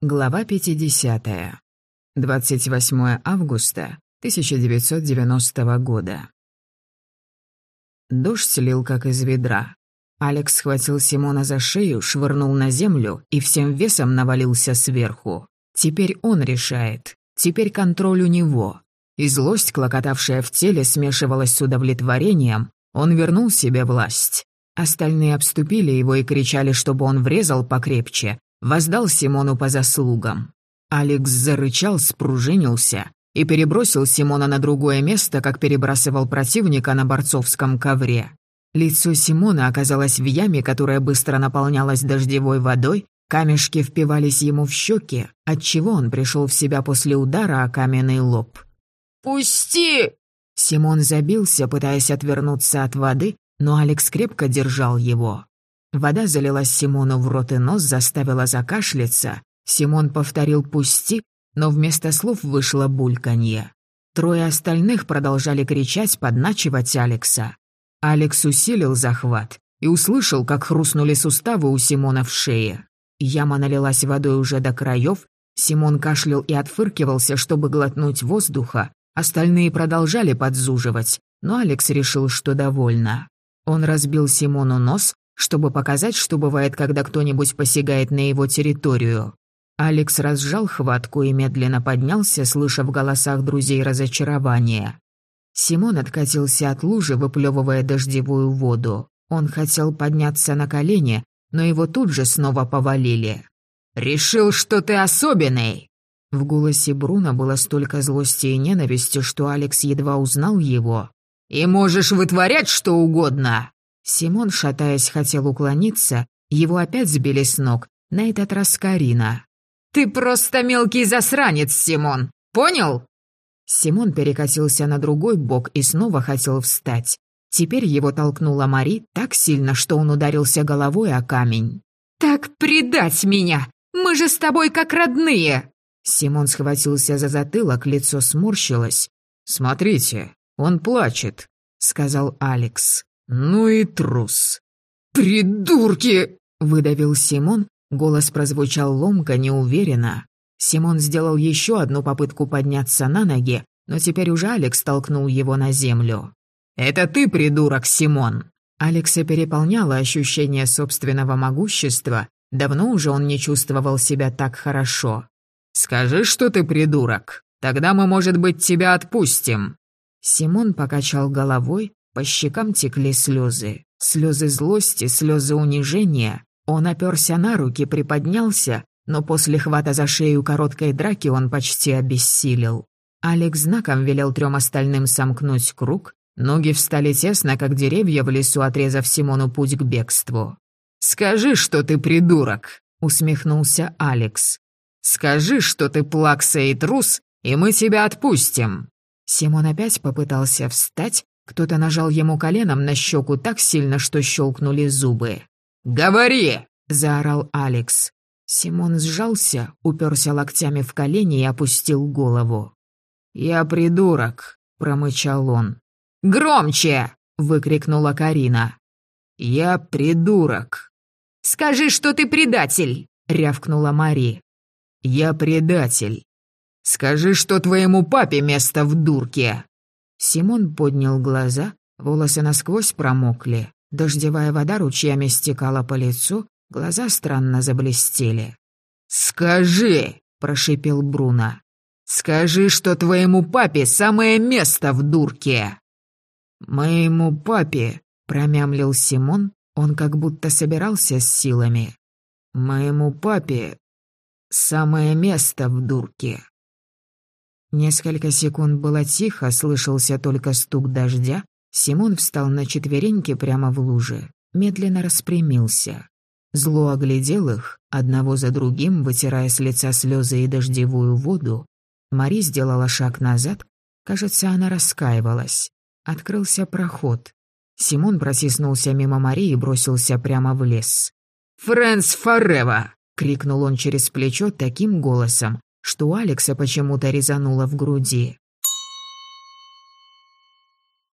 Глава 50. 28 августа 1990 года. Дождь слил как из ведра. Алекс схватил Симона за шею, швырнул на землю и всем весом навалился сверху. Теперь он решает. Теперь контроль у него. И злость, клокотавшая в теле, смешивалась с удовлетворением. Он вернул себе власть. Остальные обступили его и кричали, чтобы он врезал покрепче, Воздал Симону по заслугам. Алекс зарычал, спружинился и перебросил Симона на другое место, как перебрасывал противника на борцовском ковре. Лицо Симона оказалось в яме, которая быстро наполнялась дождевой водой, камешки впивались ему в щеки, отчего он пришел в себя после удара о каменный лоб. «Пусти!» Симон забился, пытаясь отвернуться от воды, но Алекс крепко держал его. Вода залилась Симону в рот и нос, заставила закашляться. Симон повторил «пусти», но вместо слов вышло бульканье. Трое остальных продолжали кричать, подначивать Алекса. Алекс усилил захват и услышал, как хрустнули суставы у Симона в шее. Яма налилась водой уже до краев, Симон кашлял и отфыркивался, чтобы глотнуть воздуха, остальные продолжали подзуживать, но Алекс решил, что довольно. Он разбил Симону нос, чтобы показать, что бывает, когда кто-нибудь посягает на его территорию. Алекс разжал хватку и медленно поднялся, слыша в голосах друзей разочарование. Симон откатился от лужи, выплевывая дождевую воду. Он хотел подняться на колени, но его тут же снова повалили. «Решил, что ты особенный!» В голосе Бруно было столько злости и ненависти, что Алекс едва узнал его. «И можешь вытворять что угодно!» Симон, шатаясь, хотел уклониться, его опять сбили с ног, на этот раз Карина. «Ты просто мелкий засранец, Симон! Понял?» Симон перекатился на другой бок и снова хотел встать. Теперь его толкнула Мари так сильно, что он ударился головой о камень. «Так предать меня! Мы же с тобой как родные!» Симон схватился за затылок, лицо сморщилось. «Смотрите, он плачет», — сказал Алекс. «Ну и трус!» «Придурки!» — выдавил Симон. Голос прозвучал ломко, неуверенно. Симон сделал еще одну попытку подняться на ноги, но теперь уже Алекс толкнул его на землю. «Это ты, придурок, Симон!» Алекса переполняло ощущение собственного могущества. Давно уже он не чувствовал себя так хорошо. «Скажи, что ты придурок. Тогда мы, может быть, тебя отпустим». Симон покачал головой, по щекам текли слезы. Слезы злости, слезы унижения. Он оперся на руки, приподнялся, но после хвата за шею короткой драки он почти обессилел. Алекс знаком велел трем остальным сомкнуть круг. Ноги встали тесно, как деревья в лесу, отрезав Симону путь к бегству. «Скажи, что ты придурок!» — усмехнулся Алекс. «Скажи, что ты плакса и трус, и мы тебя отпустим!» Симон опять попытался встать, кто-то нажал ему коленом на щеку так сильно, что щелкнули зубы. «Говори!» — заорал Алекс. Симон сжался, уперся локтями в колени и опустил голову. «Я придурок», — промычал он. «Громче!» — выкрикнула Карина. «Я придурок». «Скажи, что ты предатель!» — рявкнула Мари. «Я предатель. Скажи, что твоему папе место в дурке!» Симон поднял глаза, волосы насквозь промокли, дождевая вода ручьями стекала по лицу, глаза странно заблестели. «Скажи!» — прошипел Бруно. «Скажи, что твоему папе самое место в дурке!» «Моему папе!» — промямлил Симон, он как будто собирался с силами. «Моему папе самое место в дурке!» Несколько секунд было тихо, слышался только стук дождя. Симон встал на четвереньки прямо в луже, медленно распрямился. Зло оглядел их, одного за другим, вытирая с лица слезы и дождевую воду. Мари сделала шаг назад. Кажется, она раскаивалась. Открылся проход. Симон просиснулся мимо Мари и бросился прямо в лес. «Фрэнс Форева!» — крикнул он через плечо таким голосом, что Алекса почему-то резануло в груди.